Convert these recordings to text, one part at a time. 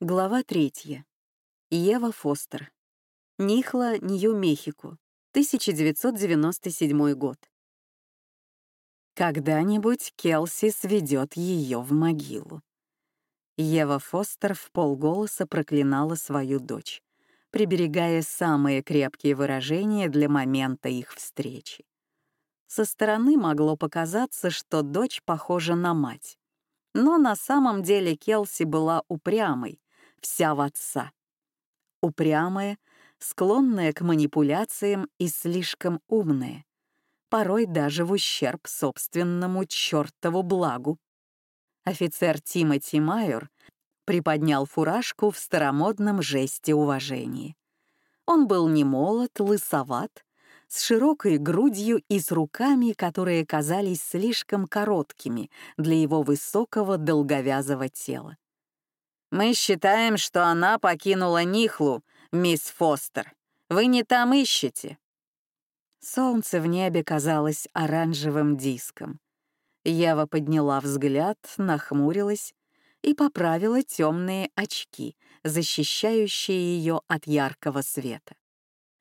Глава третья. Ева Фостер. Нихла, Нью-Мехико, 1997 год. Когда-нибудь Келси сведет ее в могилу. Ева Фостер в полголоса проклинала свою дочь, приберегая самые крепкие выражения для момента их встречи. Со стороны могло показаться, что дочь похожа на мать. Но на самом деле Келси была упрямой, вся в отца. Упрямая, склонная к манипуляциям и слишком умная, порой даже в ущерб собственному чертову благу. Офицер Тимоти Майор приподнял фуражку в старомодном жесте уважения. Он был не молод, лысоват, с широкой грудью и с руками, которые казались слишком короткими для его высокого долговязого тела. Мы считаем, что она покинула Нихлу, мисс Фостер. Вы не там ищете». Солнце в небе казалось оранжевым диском. Ева подняла взгляд, нахмурилась и поправила темные очки, защищающие ее от яркого света.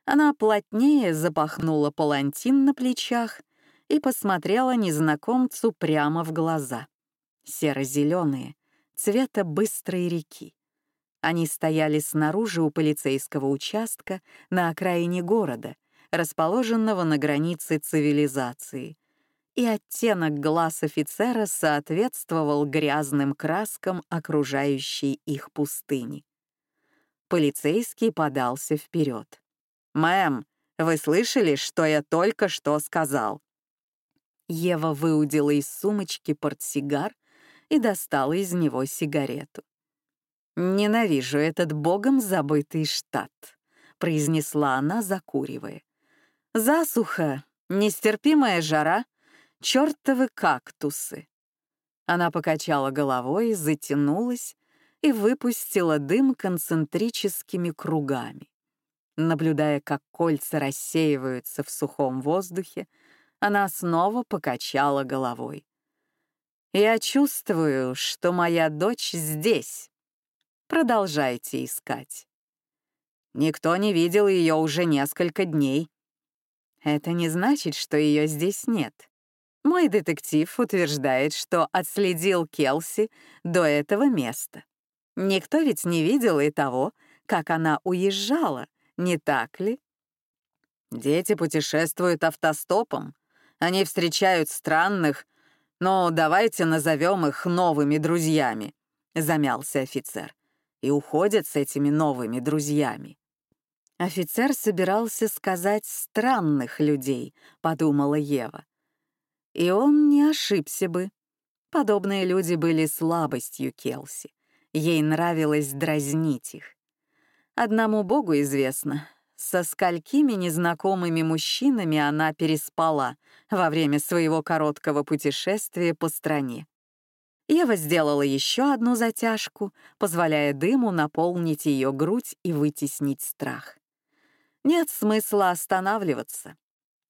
Она плотнее запахнула палантин на плечах и посмотрела незнакомцу прямо в глаза. Серо-зеленые, цвета быстрой реки. Они стояли снаружи у полицейского участка на окраине города, расположенного на границе цивилизации, и оттенок глаз офицера соответствовал грязным краскам окружающей их пустыни. Полицейский подался вперед. «Мэм, вы слышали, что я только что сказал?» Ева выудила из сумочки портсигар и достала из него сигарету. «Ненавижу этот богом забытый штат», — произнесла она, закуривая. «Засуха, нестерпимая жара, чертовы кактусы». Она покачала головой, затянулась и выпустила дым концентрическими кругами. Наблюдая, как кольца рассеиваются в сухом воздухе, она снова покачала головой. Я чувствую, что моя дочь здесь. Продолжайте искать. Никто не видел ее уже несколько дней. Это не значит, что ее здесь нет. Мой детектив утверждает, что отследил Келси до этого места. Никто ведь не видел и того, как она уезжала, не так ли? Дети путешествуют автостопом. Они встречают странных, «Ну, давайте назовем их новыми друзьями», — замялся офицер. «И уходят с этими новыми друзьями». Офицер собирался сказать «странных людей», — подумала Ева. И он не ошибся бы. Подобные люди были слабостью Келси. Ей нравилось дразнить их. Одному Богу известно, со сколькими незнакомыми мужчинами она переспала во время своего короткого путешествия по стране. Ева сделала еще одну затяжку, позволяя дыму наполнить ее грудь и вытеснить страх. Нет смысла останавливаться.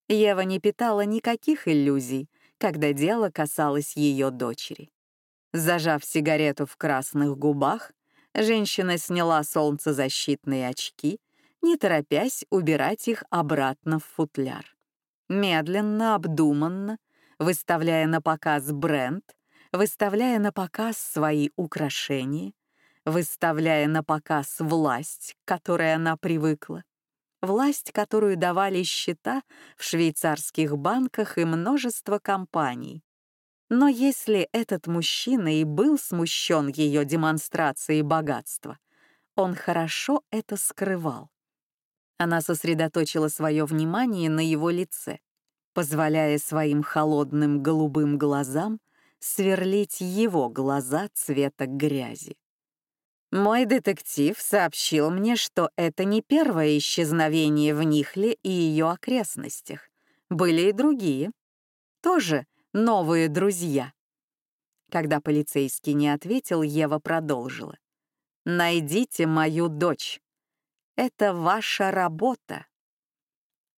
Ева не питала никаких иллюзий, когда дело касалось ее дочери. Зажав сигарету в красных губах, женщина сняла солнцезащитные очки не торопясь убирать их обратно в футляр. Медленно, обдуманно, выставляя на показ бренд, выставляя на показ свои украшения, выставляя на показ власть, к которой она привыкла, власть, которую давали счета в швейцарских банках и множество компаний. Но если этот мужчина и был смущен ее демонстрацией богатства, он хорошо это скрывал. Она сосредоточила свое внимание на его лице, позволяя своим холодным голубым глазам сверлить его глаза цвета грязи. Мой детектив сообщил мне, что это не первое исчезновение в Нихле и ее окрестностях. Были и другие. Тоже новые друзья. Когда полицейский не ответил, Ева продолжила. «Найдите мою дочь. Это ваша работа.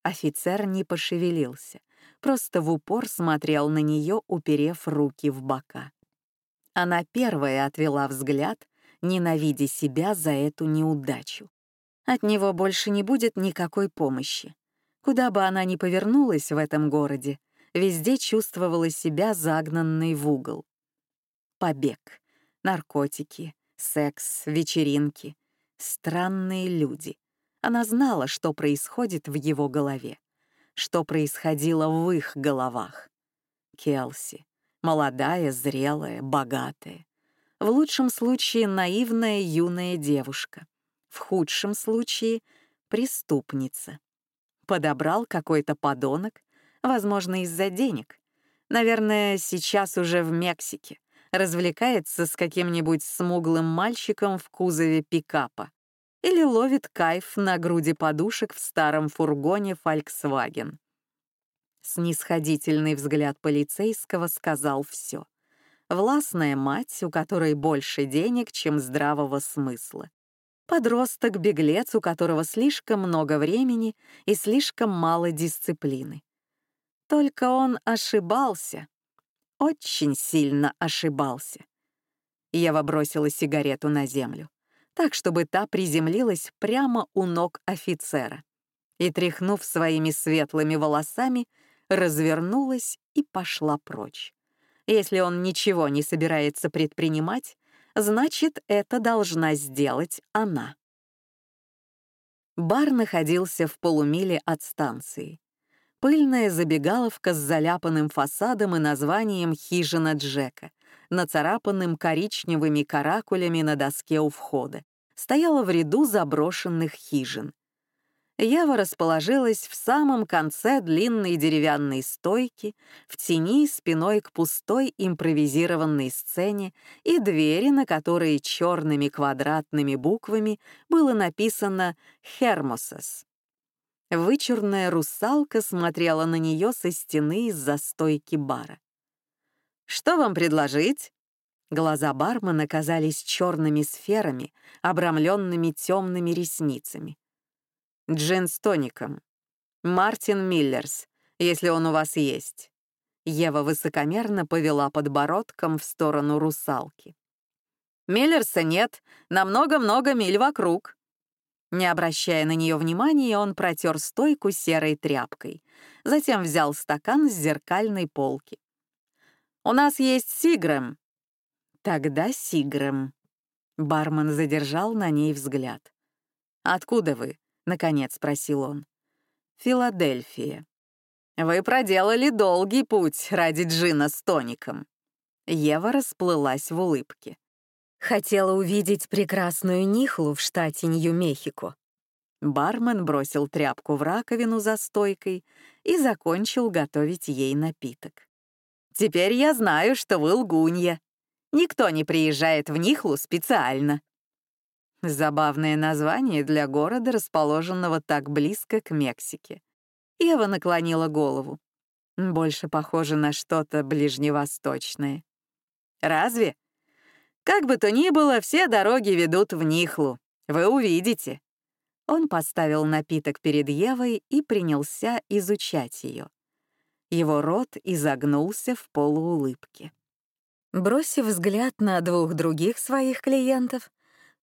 Офицер не пошевелился, просто в упор смотрел на нее, уперев руки в бока. Она первая отвела взгляд ненавидя себя за эту неудачу. От него больше не будет никакой помощи. Куда бы она ни повернулась в этом городе, везде чувствовала себя загнанной в угол. Побег, наркотики, секс, вечеринки, странные люди. Она знала, что происходит в его голове, что происходило в их головах. Келси, молодая, зрелая, богатая. В лучшем случае наивная юная девушка, в худшем случае преступница. Подобрал какой-то подонок, возможно, из-за денег. Наверное, сейчас уже в Мексике. Развлекается с каким-нибудь смуглым мальчиком в кузове пикапа. Или ловит кайф на груди подушек в старом фургоне Volkswagen. Снисходительный взгляд полицейского сказал все. Властная мать, у которой больше денег, чем здравого смысла. Подросток-беглец, у которого слишком много времени и слишком мало дисциплины. Только он ошибался. Очень сильно ошибался. Ева бросила сигарету на землю, так, чтобы та приземлилась прямо у ног офицера. И, тряхнув своими светлыми волосами, развернулась и пошла прочь. Если он ничего не собирается предпринимать, значит, это должна сделать она. Бар находился в полумиле от станции. Пыльная забегаловка с заляпанным фасадом и названием «Хижина Джека», нацарапанным коричневыми каракулями на доске у входа, стояла в ряду заброшенных хижин. Ява расположилась в самом конце длинной деревянной стойки, в тени спиной к пустой импровизированной сцене и двери, на которой черными квадратными буквами было написано «Хермосес». Вычурная русалка смотрела на нее со стены из-за стойки бара. «Что вам предложить?» Глаза бармена казались черными сферами, обрамленными темными ресницами. Джин с тоником. Мартин Миллерс, если он у вас есть. Ева высокомерно повела подбородком в сторону русалки. Миллерса нет, на много-много миль вокруг. Не обращая на нее внимания, он протер стойку серой тряпкой. Затем взял стакан с зеркальной полки. «У нас есть Сигрэм». «Тогда Сигрэм». Бармен задержал на ней взгляд. «Откуда вы?» наконец спросил он. Филадельфия. Вы проделали долгий путь ради джина с тоником. Ева расплылась в улыбке. Хотела увидеть прекрасную Нихлу в штате Нью-Мехико. Бармен бросил тряпку в раковину за стойкой и закончил готовить ей напиток. «Теперь я знаю, что вы лгунья. Никто не приезжает в Нихлу специально. Забавное название для города, расположенного так близко к Мексике. Ева наклонила голову. Больше похоже на что-то ближневосточное. Разве? Как бы то ни было, все дороги ведут в Нихлу. Вы увидите. Он поставил напиток перед Евой и принялся изучать ее. Его рот изогнулся в полуулыбке. Бросив взгляд на двух других своих клиентов,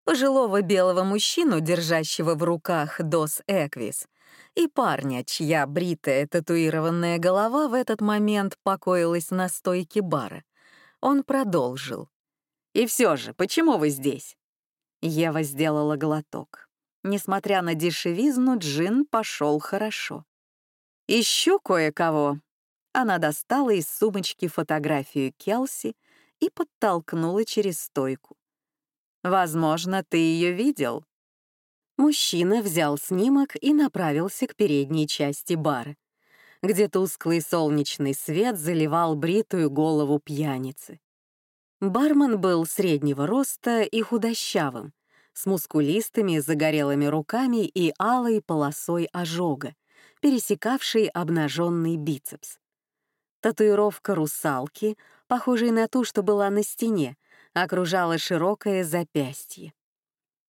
пожилого белого мужчину, держащего в руках дос Эквис, и парня, чья бритая татуированная голова в этот момент покоилась на стойке бара. Он продолжил. «И все же, почему вы здесь?» Ева сделала глоток. Несмотря на дешевизну, джин пошел хорошо. «Ищу кое-кого». Она достала из сумочки фотографию Келси и подтолкнула через стойку. Возможно, ты ее видел». Мужчина взял снимок и направился к передней части бара, где тусклый солнечный свет заливал бритую голову пьяницы. Бармен был среднего роста и худощавым, с мускулистыми загорелыми руками и алой полосой ожога, пересекавшей обнаженный бицепс. Татуировка русалки, похожей на ту, что была на стене, окружало широкое запястье.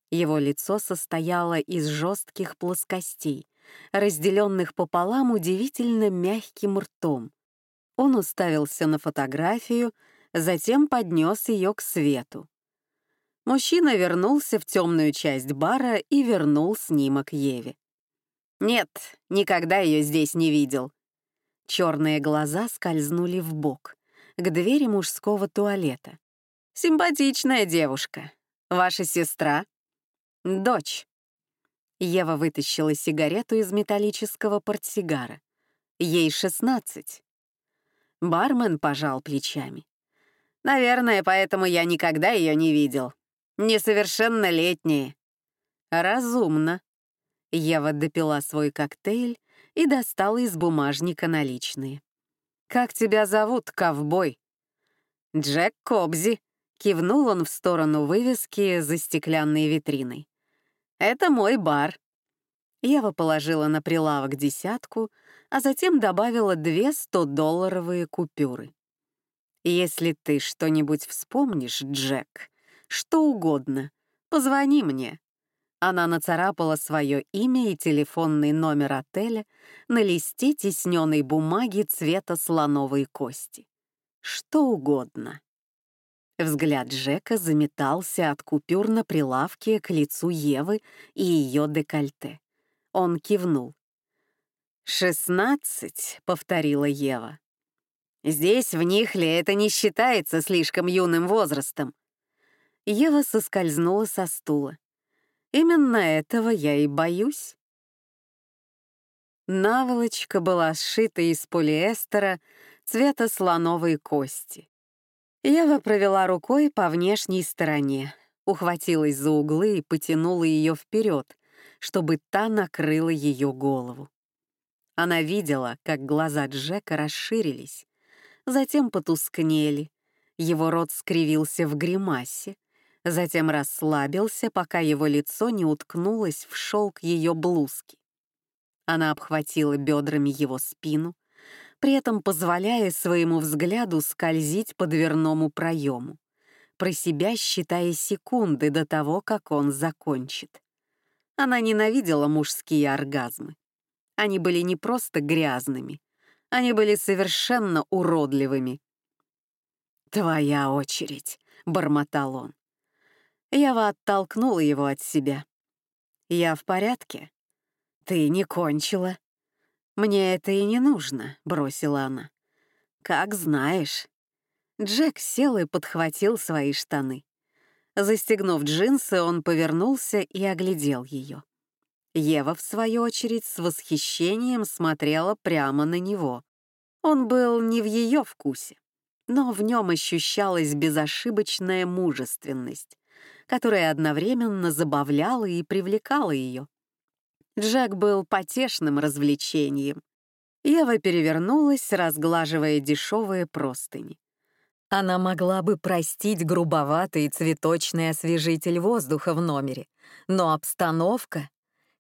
Его лицо состояло из жестких плоскостей, разделенных пополам удивительно мягким ртом. Он уставился на фотографию, затем поднес ее к свету. Мужчина вернулся в темную часть бара и вернул снимок Еве. «Нет, никогда ее здесь не видел». Черные глаза скользнули в бок, к двери мужского туалета. «Симпатичная девушка. Ваша сестра?» «Дочь». Ева вытащила сигарету из металлического портсигара. Ей шестнадцать. Бармен пожал плечами. «Наверное, поэтому я никогда ее не видел. Несовершеннолетние». «Разумно». Ева допила свой коктейль и достала из бумажника наличные. «Как тебя зовут, ковбой?» «Джек Кобзи», — кивнул он в сторону вывески за стеклянной витриной. «Это мой бар». Ева положила на прилавок десятку, а затем добавила две 100-долларовые купюры. «Если ты что-нибудь вспомнишь, Джек, что угодно. Позвони мне». Она нацарапала свое имя и телефонный номер отеля на листе тисненной бумаги цвета слоновой кости. Что угодно. Взгляд Джека заметался от купюр на прилавке к лицу Евы и ее декольте. Он кивнул. «Шестнадцать», — повторила Ева. «Здесь, в Нихле, это не считается слишком юным возрастом. Ева соскользнула со стула. Именно этого я и боюсь. Наволочка была сшита из полиэстера цвета слоновой кости. Ева провела рукой по внешней стороне, ухватилась за углы и потянула ее вперед, чтобы та накрыла ее голову. Она видела, как глаза Джека расширились, затем потускнели, его рот скривился в гримасе, затем расслабился, пока его лицо не уткнулось в шелк ее блузки. Она обхватила бедрами его спину, при этом позволяя своему взгляду скользить по дверному проему, про себя считая секунды до того, как он закончит. Она ненавидела мужские оргазмы. Они были не просто грязными, они были совершенно уродливыми. «Твоя очередь», — бормотал он. Ява оттолкнула его от себя. «Я в порядке?» «Ты не кончила». «Мне это и не нужно», — бросила она. «Как знаешь». Джек сел и подхватил свои штаны. Застегнув джинсы, он повернулся и оглядел ее. Ева, в свою очередь, с восхищением смотрела прямо на него. Он был не в ее вкусе, но в нем ощущалась безошибочная мужественность, которая одновременно забавляла и привлекала ее. Джек был потешным развлечением. Ева перевернулась, разглаживая дешевые простыни. Она могла бы простить грубоватый цветочный освежитель воздуха в номере, но обстановка —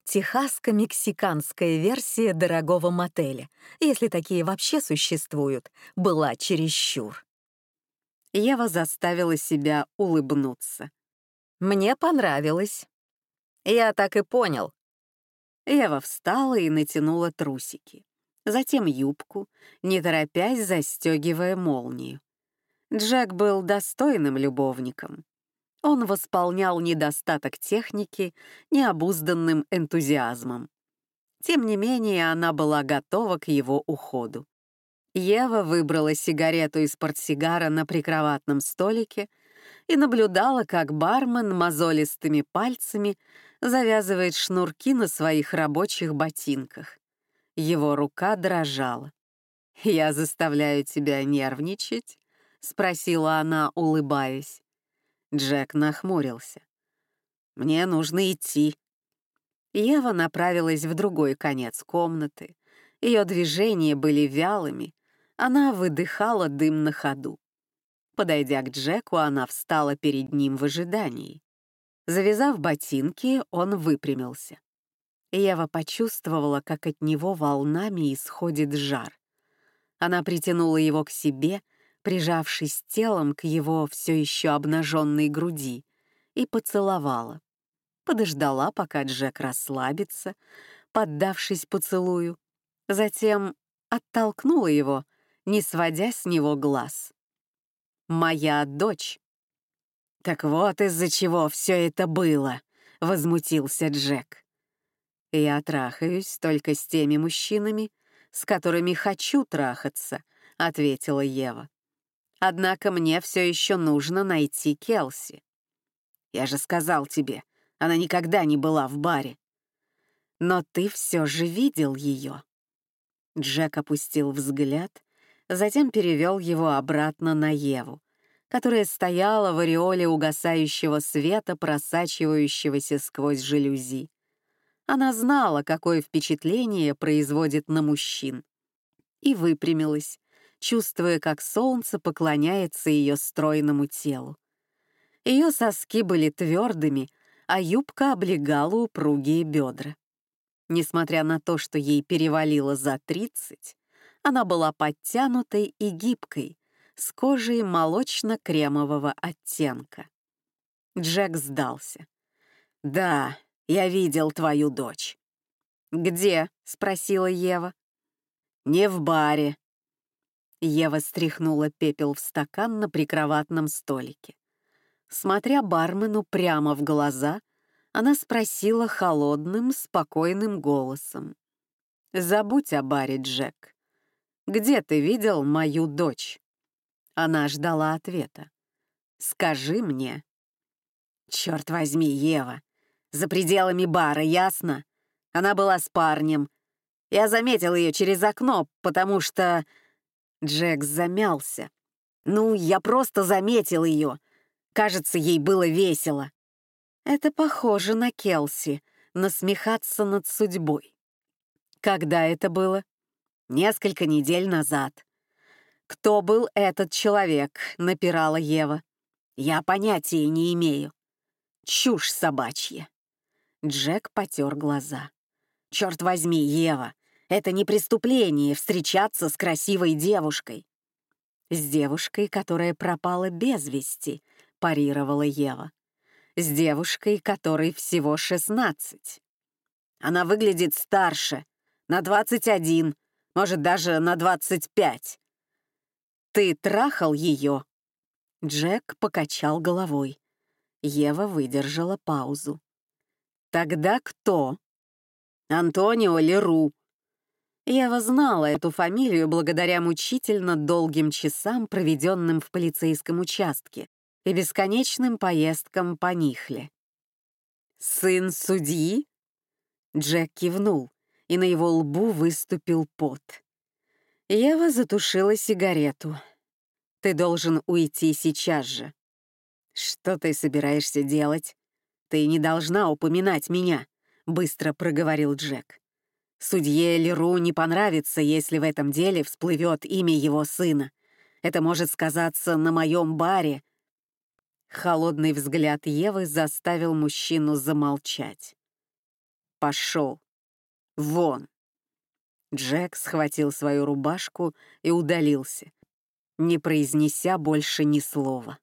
техасско-мексиканская версия дорогого мотеля, если такие вообще существуют, была чересчур. Ева заставила себя улыбнуться. Мне понравилось. Я так и понял. Ева встала и натянула трусики. Затем юбку, не торопясь застегивая молнию. Джек был достойным любовником. Он восполнял недостаток техники необузданным энтузиазмом. Тем не менее, она была готова к его уходу. Ева выбрала сигарету из портсигара на прикроватном столике и наблюдала, как бармен мозолистыми пальцами завязывает шнурки на своих рабочих ботинках. Его рука дрожала. «Я заставляю тебя нервничать?» — спросила она, улыбаясь. Джек нахмурился. «Мне нужно идти». Ева направилась в другой конец комнаты. Ее движения были вялыми, она выдыхала дым на ходу. Подойдя к Джеку, она встала перед ним в ожидании. Завязав ботинки, он выпрямился. Ева почувствовала, как от него волнами исходит жар. Она притянула его к себе, прижавшись телом к его все еще обнаженной груди, и поцеловала. Подождала, пока Джек расслабится, поддавшись поцелую, затем оттолкнула его, не сводя с него глаз моя дочь. «Так вот из-за чего все это было», — возмутился Джек. «Я трахаюсь только с теми мужчинами, с которыми хочу трахаться», — ответила Ева. «Однако мне все еще нужно найти Келси. Я же сказал тебе, она никогда не была в баре. Но ты все же видел ее». Джек опустил взгляд, затем перевел его обратно на Еву, которая стояла в ореоле угасающего света, просачивающегося сквозь жалюзи. Она знала, какое впечатление производит на мужчин. И выпрямилась, чувствуя, как солнце поклоняется ее стройному телу. Ее соски были твердыми, а юбка облегала упругие бедра. Несмотря на то, что ей перевалило за тридцать, она была подтянутой и гибкой, с кожей молочно-кремового оттенка. Джек сдался. «Да, я видел твою дочь». «Где?» — спросила Ева. «Не в баре». Ева стряхнула пепел в стакан на прикроватном столике. Смотря бармену прямо в глаза, она спросила холодным, спокойным голосом. «Забудь о баре, Джек. Где ты видел мою дочь?» Она ждала ответа. «Скажи мне». «Черт возьми, Ева, за пределами бара, ясно? Она была с парнем. Я заметил ее через окно, потому что...» Джек замялся. «Ну, я просто заметил ее. Кажется, ей было весело». Это похоже на Келси, насмехаться над судьбой. Когда это было? Несколько недель назад. «Кто был этот человек?» — напирала Ева. «Я понятия не имею. Чушь собачья». Джек потер глаза. «Черт возьми, Ева, это не преступление встречаться с красивой девушкой». «С девушкой, которая пропала без вести», — парировала Ева с девушкой, которой всего 16. Она выглядит старше, на 21, может, даже на 25. Ты трахал ее? Джек покачал головой. Ева выдержала паузу. Тогда кто? Антонио Леру. Ева знала эту фамилию благодаря мучительно долгим часам, проведенным в полицейском участке, и бесконечным поездкам по Нихле. «Сын судьи?» Джек кивнул, и на его лбу выступил пот. Ева затушила сигарету. «Ты должен уйти сейчас же». «Что ты собираешься делать? Ты не должна упоминать меня», — быстро проговорил Джек. «Судье Леру не понравится, если в этом деле всплывет имя его сына. Это может сказаться на моем баре Холодный взгляд Евы заставил мужчину замолчать. «Пошел! Вон!» Джек схватил свою рубашку и удалился, не произнеся больше ни слова.